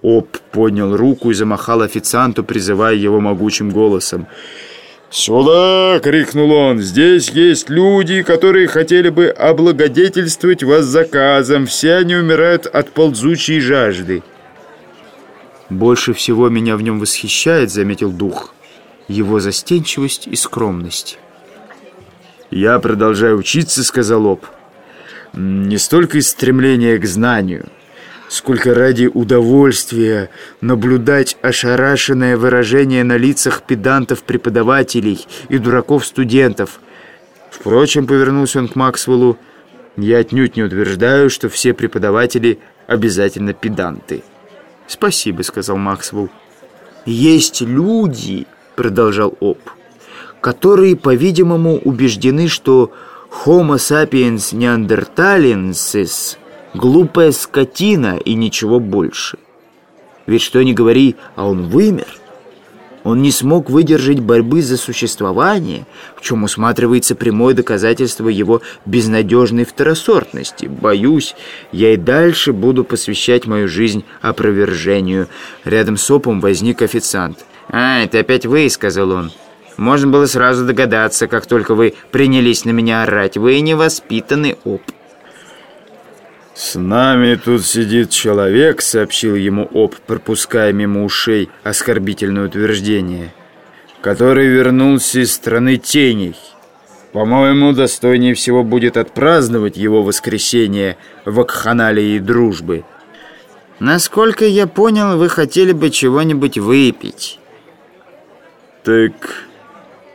Оп поднял руку и замахал официанту, призывая его могучим голосом. «Сюда!» — крикнул он. «Здесь есть люди, которые хотели бы облагодетельствовать вас заказом. Все они умирают от ползучей жажды». «Больше всего меня в нем восхищает», — заметил дух, — «его застенчивость и скромность». «Я продолжаю учиться», — сказал Оп. «Не столько из стремления к знанию» сколько ради удовольствия наблюдать ошарашенное выражение на лицах педантов-преподавателей и дураков-студентов. Впрочем, повернулся он к Максвеллу, я отнюдь не утверждаю, что все преподаватели обязательно педанты. «Спасибо», — сказал Максвелл. «Есть люди», — продолжал Оп, «которые, по-видимому, убеждены, что Homo sapiens neanderthalensis — Глупая скотина и ничего больше. Ведь что ни говори, а он вымер. Он не смог выдержать борьбы за существование, в чем усматривается прямое доказательство его безнадежной второсортности. Боюсь, я и дальше буду посвящать мою жизнь опровержению. Рядом с опом возник официант. «А, это опять вы», — сказал он. «Можно было сразу догадаться, как только вы принялись на меня орать. Вы невоспитанный оп». «С нами тут сидит человек», — сообщил ему Об, пропуская мимо ушей оскорбительное утверждение, «который вернулся из страны теней. По-моему, достойнее всего будет отпраздновать его воскресение в Акханалии дружбы». «Насколько я понял, вы хотели бы чего-нибудь выпить». «Так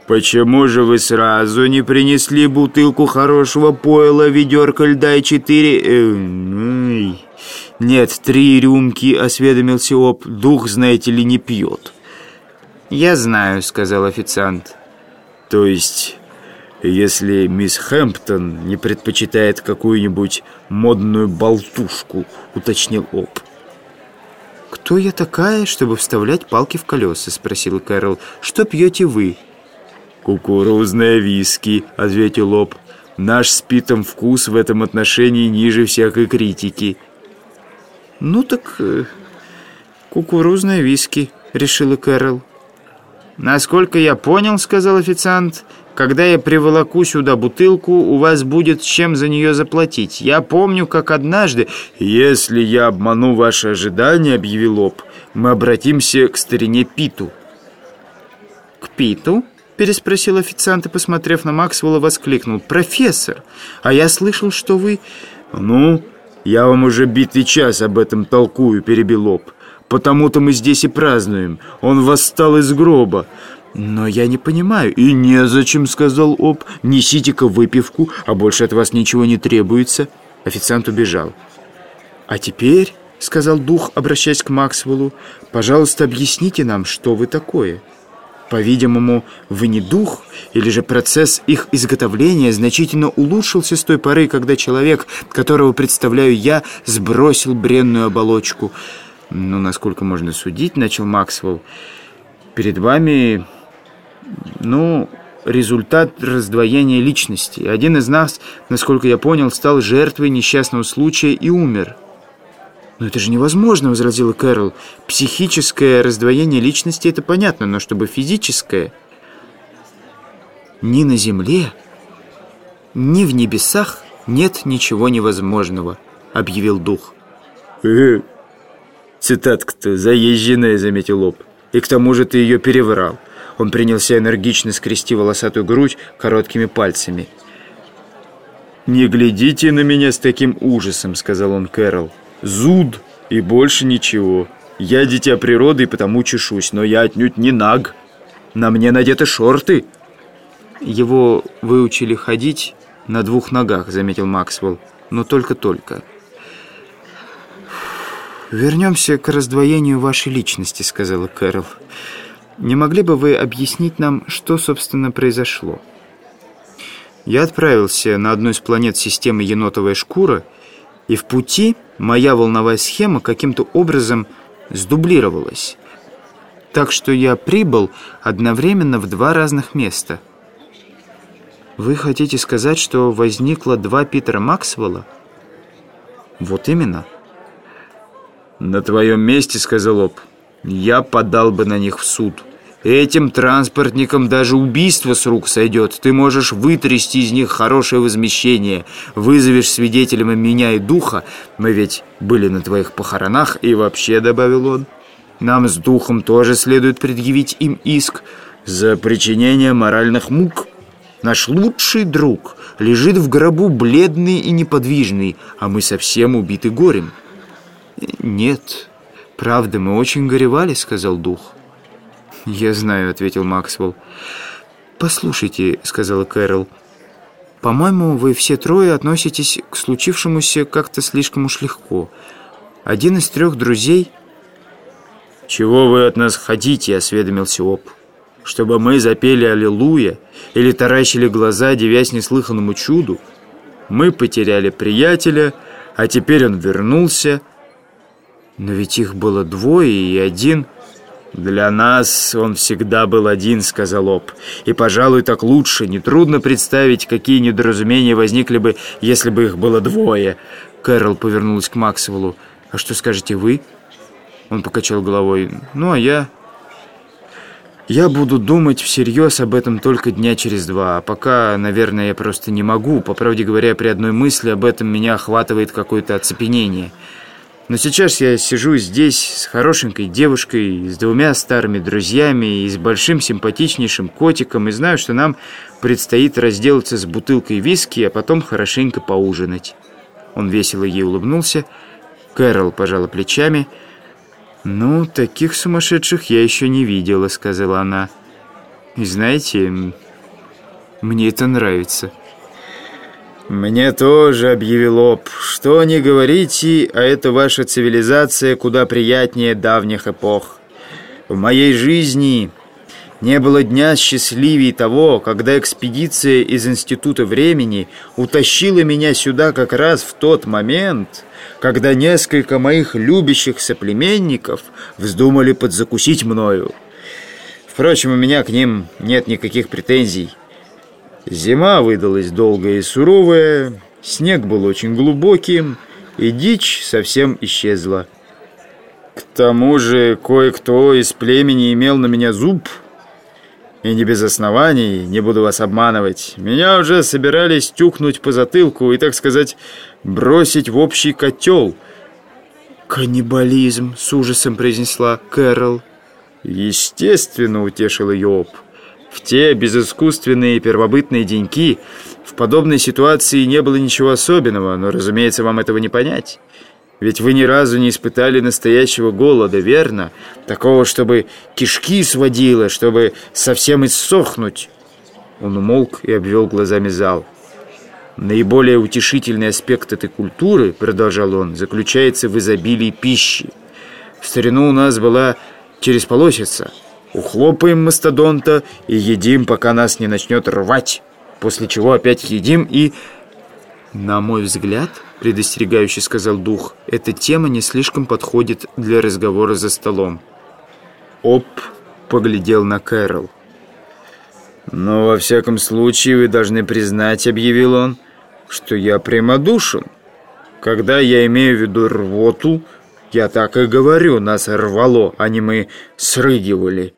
«Почему же вы сразу не принесли бутылку хорошего пойла, ведерко льда и четыре...» э, «Нет, три рюмки», — осведомился Оп. «Дух, знаете ли, не пьет». «Я знаю», — сказал официант. «То есть, если мисс Хэмптон не предпочитает какую-нибудь модную болтушку», — уточнил Оп. «Кто я такая, чтобы вставлять палки в колеса?» — спросил Кэрол. «Что пьете вы?» «Кукурузное виски», — ответил Лоб. «Наш с Питом вкус в этом отношении ниже всякой критики». «Ну так э, кукурузное виски», — решила Кэрол. «Насколько я понял, — сказал официант, — когда я приволоку сюда бутылку, у вас будет чем за нее заплатить. Я помню, как однажды, если я обману ваши ожидания, — объявил Лоб, — мы обратимся к старине Питу». «К Питу?» Переспросил официант и, посмотрев на Максвелла, воскликнул. «Профессор, а я слышал, что вы...» «Ну, я вам уже битый час об этом толкую», — перебил Об. «Потому-то мы здесь и празднуем. Он восстал из гроба». «Но я не понимаю». «И незачем», — сказал Об. «Несите-ка выпивку, а больше от вас ничего не требуется». Официант убежал. «А теперь...» — сказал дух, обращаясь к Максвеллу, «пожалуйста, объясните нам, что вы такое». По-видимому, дух, или же процесс их изготовления значительно улучшился с той поры, когда человек, которого представляю я, сбросил бренную оболочку. Ну, насколько можно судить, начал Максвелл, перед вами, ну, результат раздвоения личности. Один из нас, насколько я понял, стал жертвой несчастного случая и умер. «Но это же невозможно», — возразила Кэрол. «Психическое раздвоение личности — это понятно, но чтобы физическое...» «Ни на земле, ни в небесах нет ничего невозможного», — объявил дух. «Э, цитатка-то заезженная», — заметил Лоб. «И к тому же ты ее переврал». Он принялся энергично скрести волосатую грудь короткими пальцами. «Не глядите на меня с таким ужасом», — сказал он Кэрол зуд и больше ничего. Я дитя природы и потому чешусь, но я отнюдь не наг. На мне надеты шорты». «Его выучили ходить на двух ногах», — заметил Максвелл. «Но только-только». «Вернемся к раздвоению вашей личности», — сказала Кэрол. «Не могли бы вы объяснить нам, что, собственно, произошло?» Я отправился на одну из планет системы енотовая шкура, и в пути моя волновая схема каким-то образом сдублировалась. Так что я прибыл одновременно в два разных места. Вы хотите сказать, что возникло два Питера Максвелла? Вот именно. «На твоем месте, — сказал Об, — я подал бы на них в суд». Этим транспортникам даже убийство с рук сойдет. Ты можешь вытрясти из них хорошее возмещение. Вызовешь свидетелями меня и духа. Мы ведь были на твоих похоронах. И вообще, — добавил он, — нам с духом тоже следует предъявить им иск за причинение моральных мук. Наш лучший друг лежит в гробу бледный и неподвижный, а мы совсем убиты горем. «Нет, правда, мы очень горевали», — сказал дух. «Я знаю», — ответил Максвелл. «Послушайте», — сказала Кэрол, — «по-моему, вы все трое относитесь к случившемуся как-то слишком уж легко. Один из трех друзей...» «Чего вы от нас хотите?» — осведомился Оп. «Чтобы мы запели «Аллилуйя» или таращили глаза, девясь неслыханному чуду? Мы потеряли приятеля, а теперь он вернулся. Но ведь их было двое, и один...» «Для нас он всегда был один», — сказал Об. «И, пожалуй, так лучше. Нетрудно представить, какие недоразумения возникли бы, если бы их было двое». Кэрол повернулась к Максвеллу. «А что скажете вы?» Он покачал головой. «Ну, а я...» «Я буду думать всерьез об этом только дня через два. А пока, наверное, я просто не могу. По правде говоря, при одной мысли об этом меня охватывает какое-то оцепенение». Но сейчас я сижу здесь с хорошенькой девушкой, с двумя старыми друзьями и с большим симпатичнейшим котиком и знаю, что нам предстоит разделаться с бутылкой виски, а потом хорошенько поужинать. Он весело ей улыбнулся. Кэрол пожала плечами. «Ну, таких сумасшедших я еще не видела», — сказала она. «И знаете, мне это нравится». «Мне тоже», — объявил Об. «Что не говорите, а это ваша цивилизация куда приятнее давних эпох. В моей жизни не было дня счастливее того, когда экспедиция из Института времени утащила меня сюда как раз в тот момент, когда несколько моих любящих соплеменников вздумали подзакусить мною. Впрочем, у меня к ним нет никаких претензий». Зима выдалась долгая и суровая, снег был очень глубоким, и дичь совсем исчезла. К тому же кое-кто из племени имел на меня зуб, и не без оснований, не буду вас обманывать. Меня уже собирались тюкнуть по затылку и, так сказать, бросить в общий котел. «Каннибализм!» — с ужасом произнесла Кэрол. «Естественно!» — утешил ее Об. В те безыскусственные первобытные деньки в подобной ситуации не было ничего особенного, но, разумеется, вам этого не понять. Ведь вы ни разу не испытали настоящего голода, верно? Такого, чтобы кишки сводило, чтобы совсем иссохнуть. Он умолк и обвел глазами зал. Наиболее утешительный аспект этой культуры, продолжал он, заключается в изобилии пищи. В старину у нас была чересполосица – Ухлопаем мастодонта и едим, пока нас не начнет рвать. После чего опять едим и... На мой взгляд, предостерегающе сказал дух, эта тема не слишком подходит для разговора за столом. Оп поглядел на Кэрол. «Но во всяком случае вы должны признать, — объявил он, — что я прямодушен. Когда я имею в виду рвоту, я так и говорю, нас рвало, а не мы срыгивали».